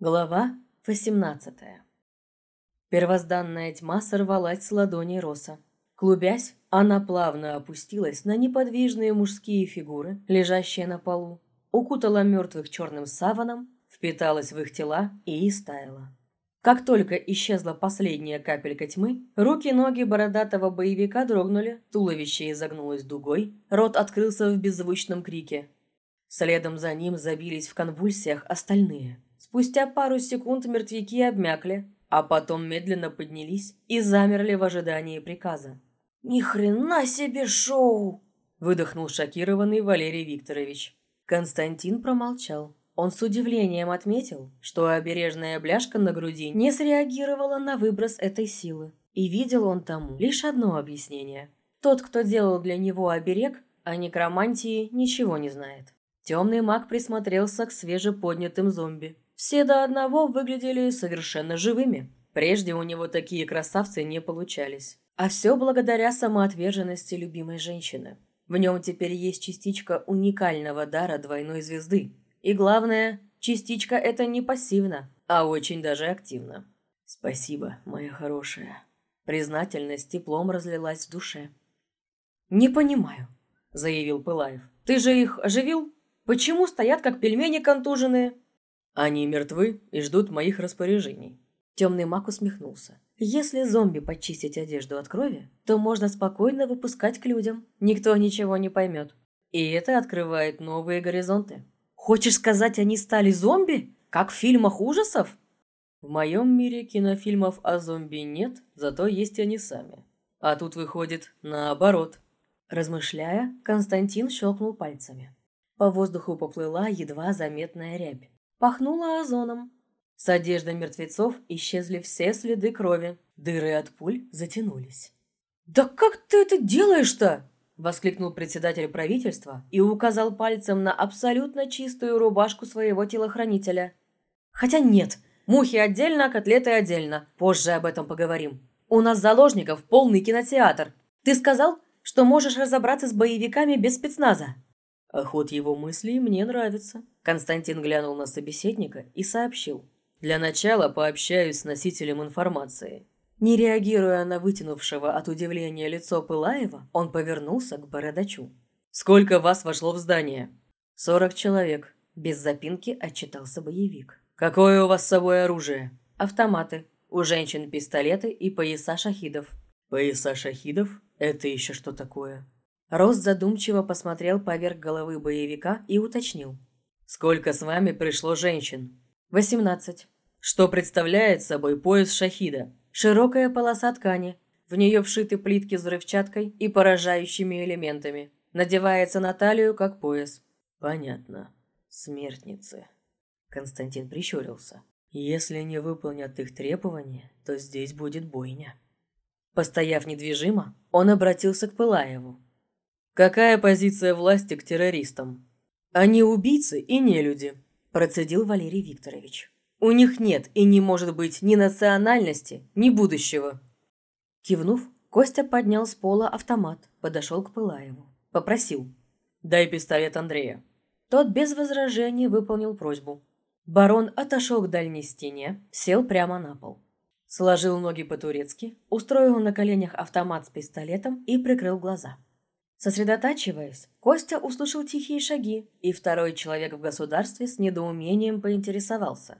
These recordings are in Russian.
Глава 18 Первозданная тьма сорвалась с ладони Роса. Клубясь, она плавно опустилась на неподвижные мужские фигуры, лежащие на полу, укутала мертвых черным саваном, впиталась в их тела и истаяла. Как только исчезла последняя капелька тьмы, руки-ноги бородатого боевика дрогнули, туловище изогнулось дугой, рот открылся в беззвучном крике. Следом за ним забились в конвульсиях остальные – Спустя пару секунд мертвяки обмякли, а потом медленно поднялись и замерли в ожидании приказа. «Ни хрена себе шоу!» – выдохнул шокированный Валерий Викторович. Константин промолчал. Он с удивлением отметил, что обережная бляшка на груди не среагировала на выброс этой силы. И видел он тому лишь одно объяснение. Тот, кто делал для него оберег, о некромантии ничего не знает. Темный маг присмотрелся к свежеподнятым зомби все до одного выглядели совершенно живыми. Прежде у него такие красавцы не получались. А все благодаря самоотверженности любимой женщины. В нем теперь есть частичка уникального дара двойной звезды. И главное, частичка эта не пассивна, а очень даже активна. «Спасибо, моя хорошая». Признательность теплом разлилась в душе. «Не понимаю», — заявил Пылаев. «Ты же их оживил? Почему стоят как пельмени контуженные?» Они мертвы и ждут моих распоряжений. Темный маг усмехнулся. Если зомби почистить одежду от крови, то можно спокойно выпускать к людям. Никто ничего не поймет. И это открывает новые горизонты. Хочешь сказать, они стали зомби? Как в фильмах ужасов? В моем мире кинофильмов о зомби нет, зато есть они сами. А тут выходит наоборот. Размышляя, Константин щелкнул пальцами. По воздуху поплыла едва заметная рябь. Пахнуло озоном. С одежды мертвецов исчезли все следы крови. Дыры от пуль затянулись. «Да как ты это делаешь-то?» – воскликнул председатель правительства и указал пальцем на абсолютно чистую рубашку своего телохранителя. «Хотя нет, мухи отдельно, а котлеты отдельно. Позже об этом поговорим. У нас заложников полный кинотеатр. Ты сказал, что можешь разобраться с боевиками без спецназа?» Ход его мыслей мне нравится. Константин глянул на собеседника и сообщил. Для начала пообщаюсь с носителем информации. Не реагируя на вытянувшего от удивления лицо Пылаева, он повернулся к бородачу. «Сколько вас вошло в здание?» «Сорок человек», – без запинки отчитался боевик. «Какое у вас с собой оружие?» «Автоматы. У женщин пистолеты и пояса шахидов». «Пояса шахидов? Это еще что такое?» Рост задумчиво посмотрел поверх головы боевика и уточнил. «Сколько с вами пришло женщин?» «Восемнадцать». «Что представляет собой пояс шахида?» «Широкая полоса ткани. В нее вшиты плитки с взрывчаткой и поражающими элементами. Надевается на талию, как пояс». «Понятно. Смертницы». Константин прищурился. «Если не выполнят их требования, то здесь будет бойня». Постояв недвижимо, он обратился к Пылаеву. Какая позиция власти к террористам? Они убийцы и не люди, процедил Валерий Викторович. У них нет и не может быть ни национальности, ни будущего. Кивнув, Костя поднял с пола автомат, подошел к Пылаеву. Попросил. «Дай пистолет Андрея». Тот без возражений выполнил просьбу. Барон отошел к дальней стене, сел прямо на пол. Сложил ноги по-турецки, устроил на коленях автомат с пистолетом и прикрыл глаза. Сосредотачиваясь, Костя услышал тихие шаги, и второй человек в государстве с недоумением поинтересовался.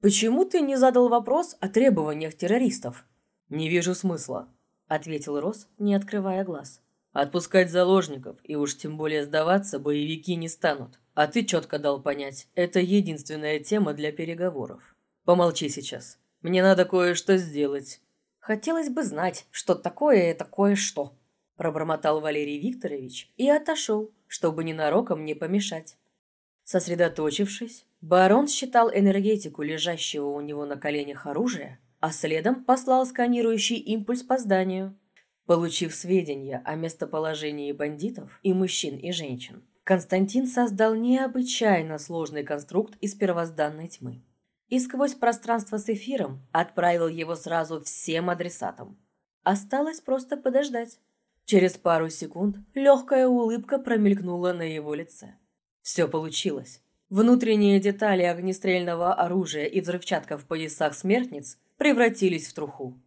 «Почему ты не задал вопрос о требованиях террористов?» «Не вижу смысла», — ответил Рос, не открывая глаз. «Отпускать заложников и уж тем более сдаваться боевики не станут. А ты четко дал понять, это единственная тема для переговоров. Помолчи сейчас. Мне надо кое-что сделать». «Хотелось бы знать, что такое это кое-что», пробормотал Валерий Викторович и отошел, чтобы ненароком не помешать. Сосредоточившись, барон считал энергетику лежащего у него на коленях оружия, а следом послал сканирующий импульс по зданию. Получив сведения о местоположении бандитов и мужчин и женщин, Константин создал необычайно сложный конструкт из первозданной тьмы. И сквозь пространство с эфиром отправил его сразу всем адресатам. Осталось просто подождать. Через пару секунд легкая улыбка промелькнула на его лице. Все получилось. Внутренние детали огнестрельного оружия и взрывчатка в поясах смертниц превратились в труху.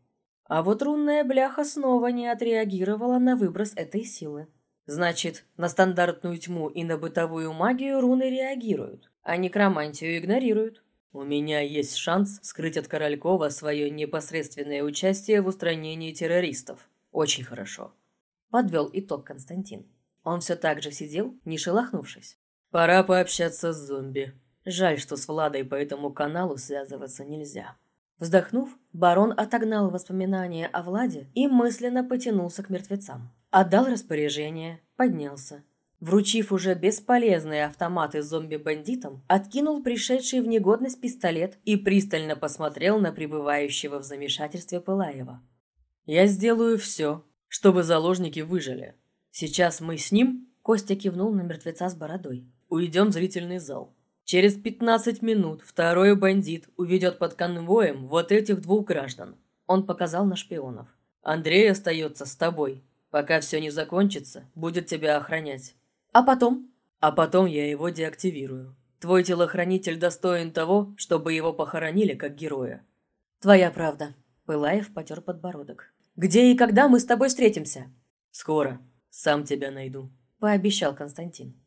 А вот рунная бляха снова не отреагировала на выброс этой силы. Значит, на стандартную тьму и на бытовую магию руны реагируют, а некромантию игнорируют. У меня есть шанс скрыть от Королькова свое непосредственное участие в устранении террористов. Очень хорошо. Подвел итог Константин. Он все так же сидел, не шелохнувшись. Пора пообщаться с зомби. Жаль, что с Владой по этому каналу связываться нельзя. Вздохнув, барон отогнал воспоминания о Владе и мысленно потянулся к мертвецам. Отдал распоряжение, поднялся. Вручив уже бесполезные автоматы зомби-бандитам, откинул пришедший в негодность пистолет и пристально посмотрел на пребывающего в замешательстве Пылаева. «Я сделаю все, чтобы заложники выжили. Сейчас мы с ним...» Костя кивнул на мертвеца с бородой. «Уйдем в зрительный зал. Через 15 минут второй бандит уведет под конвоем вот этих двух граждан. Он показал на шпионов. Андрей остается с тобой. Пока все не закончится, будет тебя охранять. А потом? А потом я его деактивирую. Твой телохранитель достоин того, чтобы его похоронили как героя. Твоя правда. Пылаев потер подбородок. Где и когда мы с тобой встретимся? Скоро. Сам тебя найду. Пообещал Константин.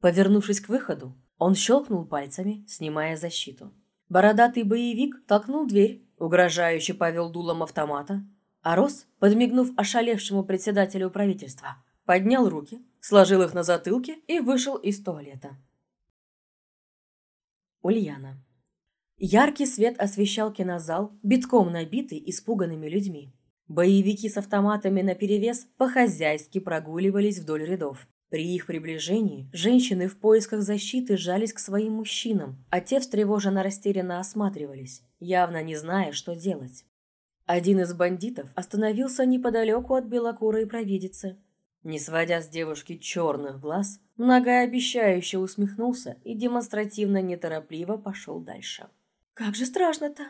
Повернувшись к выходу, он щелкнул пальцами, снимая защиту. Бородатый боевик толкнул дверь, угрожающе повел дулом автомата, а Рос, подмигнув ошалевшему председателю правительства, поднял руки, сложил их на затылке и вышел из туалета. Ульяна. Яркий свет освещал кинозал, битком набитый испуганными людьми. Боевики с автоматами наперевес по-хозяйски прогуливались вдоль рядов. При их приближении женщины в поисках защиты жались к своим мужчинам, а те встревоженно растерянно осматривались, явно не зная, что делать. Один из бандитов остановился неподалеку от белокурой провидицы. Не сводя с девушки черных глаз, многообещающе усмехнулся и демонстративно неторопливо пошел дальше. «Как же страшно-то!»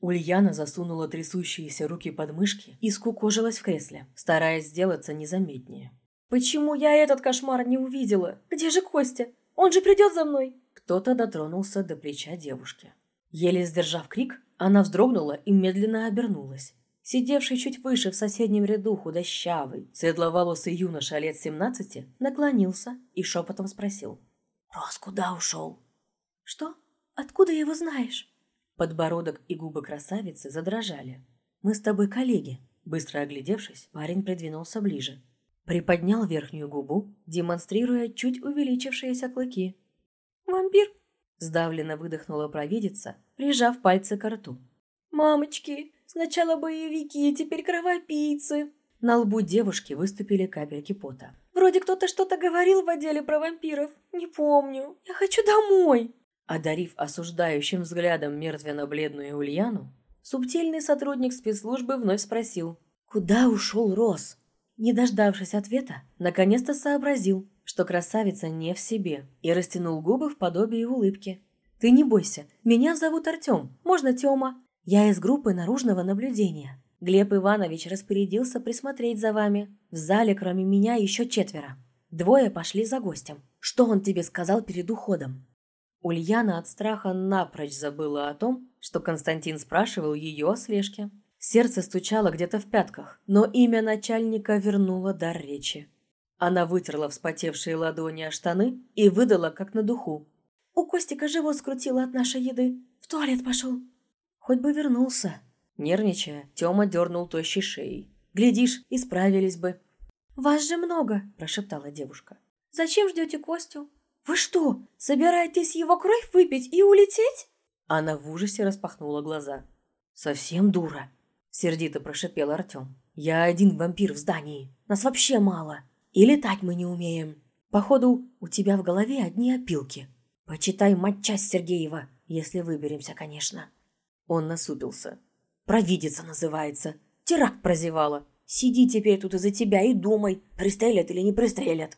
Ульяна засунула трясущиеся руки под мышки и скукожилась в кресле, стараясь сделаться незаметнее. «Почему я этот кошмар не увидела? Где же Костя? Он же придет за мной!» Кто-то дотронулся до плеча девушки. Еле сдержав крик, она вздрогнула и медленно обернулась. Сидевший чуть выше в соседнем ряду худощавый, светловолосый юноша лет семнадцати наклонился и шепотом спросил. «Рос куда ушел?» «Что? Откуда его знаешь?» Подбородок и губы красавицы задрожали. «Мы с тобой коллеги». Быстро оглядевшись, парень придвинулся ближе. Приподнял верхнюю губу, демонстрируя чуть увеличившиеся клыки. «Вампир!» – сдавленно выдохнула провидица, прижав пальцы к рту. «Мамочки! Сначала боевики, теперь кровопийцы!» На лбу девушки выступили капельки пота. «Вроде кто-то что-то говорил в отделе про вампиров. Не помню. Я хочу домой!» Одарив осуждающим взглядом мертвенно-бледную Ульяну, субтильный сотрудник спецслужбы вновь спросил. «Куда ушел Рос?» Не дождавшись ответа, наконец-то сообразил, что красавица не в себе, и растянул губы в подобии улыбки. «Ты не бойся, меня зовут Артем, можно Тёма. Я из группы наружного наблюдения. Глеб Иванович распорядился присмотреть за вами. В зале кроме меня еще четверо. Двое пошли за гостем. Что он тебе сказал перед уходом?» Ульяна от страха напрочь забыла о том, что Константин спрашивал ее о слежке. Сердце стучало где-то в пятках, но имя начальника вернуло дар речи. Она вытерла вспотевшие ладони о штаны и выдала, как на духу. «У Костика живот скрутило от нашей еды. В туалет пошел». «Хоть бы вернулся». Нервничая, Тёма дернул тощей шеей. «Глядишь, исправились бы». «Вас же много», – прошептала девушка. «Зачем ждете Костю? Вы что, собираетесь его кровь выпить и улететь?» Она в ужасе распахнула глаза. «Совсем дура. Сердито прошипел Артем. «Я один вампир в здании. Нас вообще мало. И летать мы не умеем. Походу, у тебя в голове одни опилки. Почитай матчасть Сергеева, если выберемся, конечно». Он насупился. «Провидица называется. Теракт прозевала. Сиди теперь тут из-за тебя и думай, пристрелят или не пристрелят».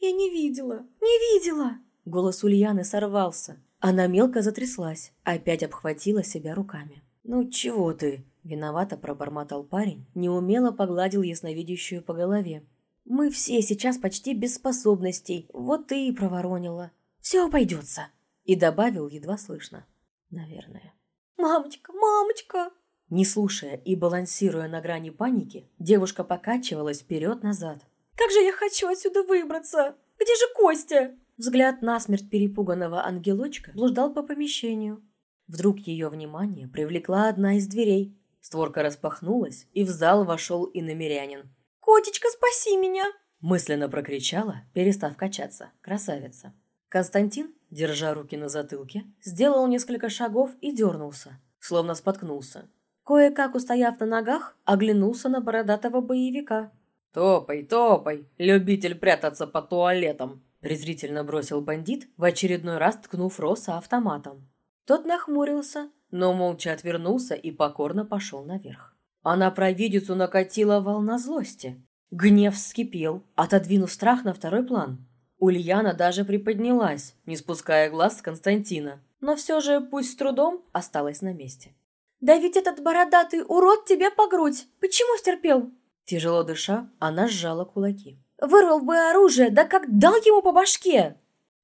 «Я не видела, не видела!» Голос Ульяны сорвался. Она мелко затряслась, опять обхватила себя руками. «Ну чего ты?» Виновато пробормотал парень, неумело погладил ясновидящую по голове. «Мы все сейчас почти без способностей, вот ты и проворонила. Все обойдется. И добавил едва слышно. Наверное. «Мамочка, мамочка!» Не слушая и балансируя на грани паники, девушка покачивалась вперед-назад. «Как же я хочу отсюда выбраться! Где же Костя?» Взгляд насмерть перепуганного ангелочка блуждал по помещению. Вдруг ее внимание привлекла одна из дверей. Створка распахнулась, и в зал вошел иномерянин. «Котечка, спаси меня!» Мысленно прокричала, перестав качаться, красавица. Константин, держа руки на затылке, сделал несколько шагов и дернулся, словно споткнулся. Кое-как устояв на ногах, оглянулся на бородатого боевика. «Топай, топай, любитель прятаться по туалетам!» презрительно бросил бандит, в очередной раз ткнув Роса автоматом. Тот нахмурился, но молча отвернулся и покорно пошел наверх. А на провидицу накатила волна злости. Гнев вскипел, отодвинув страх на второй план. Ульяна даже приподнялась, не спуская глаз с Константина, но все же, пусть с трудом, осталась на месте. «Да ведь этот бородатый урод тебе по грудь! Почему стерпел?» Тяжело дыша, она сжала кулаки. «Вырвал бы оружие, да как дал ему по башке!»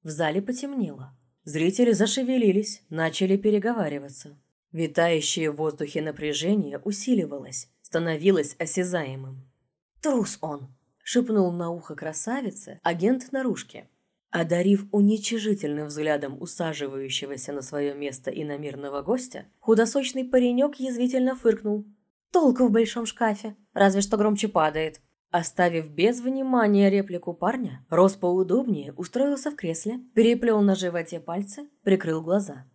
В зале потемнело. Зрители зашевелились, начали переговариваться. Витающее в воздухе напряжение усиливалось, становилось осязаемым. «Трус он!» шепнул на ухо красавице агент наружки. Одарив уничижительным взглядом усаживающегося на свое место иномирного гостя, худосочный паренек язвительно фыркнул. «Толку в большом шкафе, разве что громче падает». Оставив без внимания реплику парня, Рос поудобнее устроился в кресле, переплел на животе пальцы, прикрыл глаза.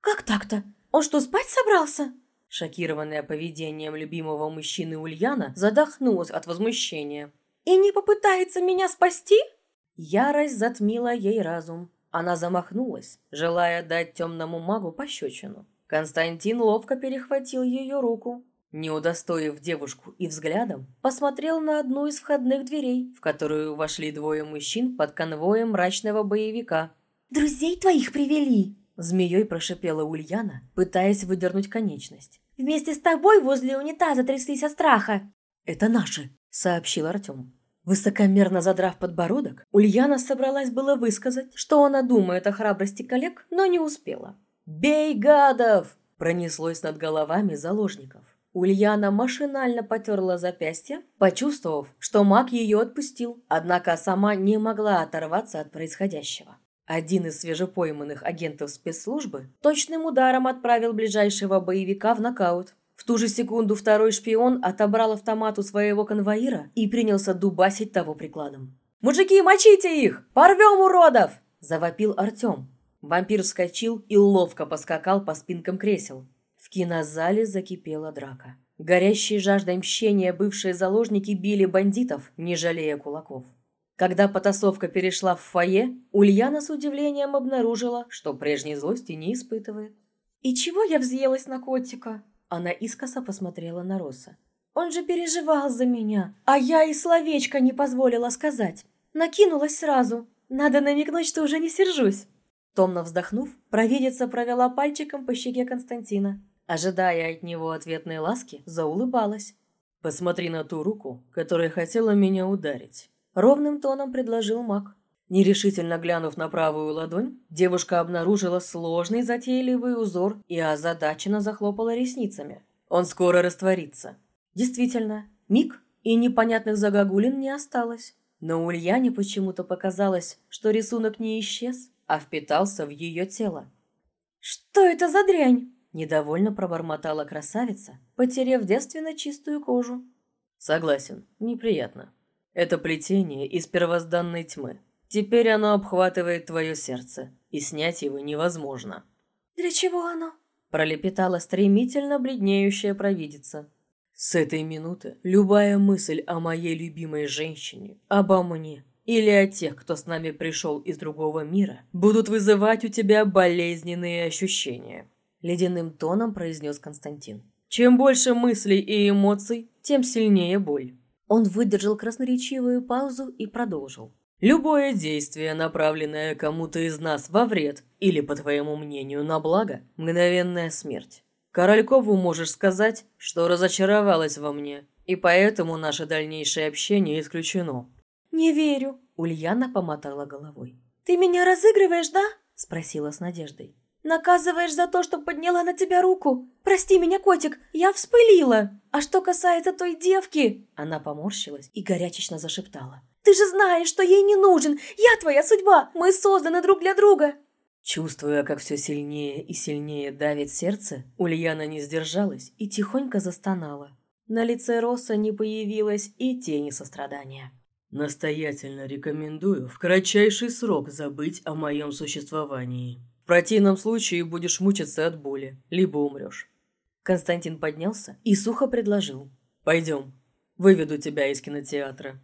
«Как так-то? Он что, спать собрался?» Шокированная поведением любимого мужчины Ульяна задохнулась от возмущения. И не попытается меня спасти? Ярость затмила ей разум. Она замахнулась, желая дать темному магу пощечину. Константин ловко перехватил ее руку. Не удостоив девушку и взглядом, посмотрел на одну из входных дверей, в которую вошли двое мужчин под конвоем мрачного боевика. «Друзей твоих привели!» Змеей прошипела Ульяна, пытаясь выдернуть конечность. «Вместе с тобой возле унитаза тряслись от страха!» «Это наши!» — сообщил Артем. Высокомерно задрав подбородок, Ульяна собралась было высказать, что она думает о храбрости коллег, но не успела. «Бей гадов!» – пронеслось над головами заложников. Ульяна машинально потерла запястье, почувствовав, что маг ее отпустил, однако сама не могла оторваться от происходящего. Один из свежепойманных агентов спецслужбы точным ударом отправил ближайшего боевика в нокаут. В ту же секунду второй шпион отобрал автомат у своего конвоира и принялся дубасить того прикладом. «Мужики, мочите их! Порвем уродов!» – завопил Артем. Вампир вскочил и ловко поскакал по спинкам кресел. Кинозале закипела драка. Горящие жаждой мщения бывшие заложники били бандитов, не жалея кулаков. Когда потасовка перешла в фойе, Ульяна с удивлением обнаружила, что прежней злости не испытывает. «И чего я взъелась на котика?» Она искоса посмотрела на Роса. «Он же переживал за меня, а я и словечко не позволила сказать. Накинулась сразу. Надо намекнуть, что уже не сержусь». Томно вздохнув, провидица провела пальчиком по щеке Константина. Ожидая от него ответной ласки, заулыбалась. «Посмотри на ту руку, которая хотела меня ударить», — ровным тоном предложил маг. Нерешительно глянув на правую ладонь, девушка обнаружила сложный затейливый узор и озадаченно захлопала ресницами. Он скоро растворится. Действительно, миг и непонятных загогулин не осталось. Но Ульяне почему-то показалось, что рисунок не исчез, а впитался в ее тело. «Что это за дрянь?» – недовольно пробормотала красавица, потеряв девственно чистую кожу. «Согласен, неприятно. Это плетение из первозданной тьмы. Теперь оно обхватывает твое сердце, и снять его невозможно. «Для чего оно?» – пролепетала стремительно бледнеющая провидица. «С этой минуты любая мысль о моей любимой женщине, обо мне или о тех, кто с нами пришел из другого мира, будут вызывать у тебя болезненные ощущения», – ледяным тоном произнес Константин. «Чем больше мыслей и эмоций, тем сильнее боль». Он выдержал красноречивую паузу и продолжил. Любое действие, направленное кому-то из нас во вред или, по твоему мнению, на благо – мгновенная смерть. Королькову можешь сказать, что разочаровалась во мне, и поэтому наше дальнейшее общение исключено». «Не верю», – Ульяна помотала головой. «Ты меня разыгрываешь, да? Спросила с надеждой. «Наказываешь за то, что подняла на тебя руку? Прости меня, котик, я вспылила. А что касается той девки...» Она поморщилась и горячечно зашептала. «Ты же знаешь, что ей не нужен. Я твоя судьба. Мы созданы друг для друга». Чувствуя, как все сильнее и сильнее давит сердце, Ульяна не сдержалась и тихонько застонала. На лице Росса не появилось и тени сострадания. «Настоятельно рекомендую в кратчайший срок забыть о моем существовании. В противном случае будешь мучиться от боли, либо умрешь». Константин поднялся и сухо предложил. «Пойдем, выведу тебя из кинотеатра».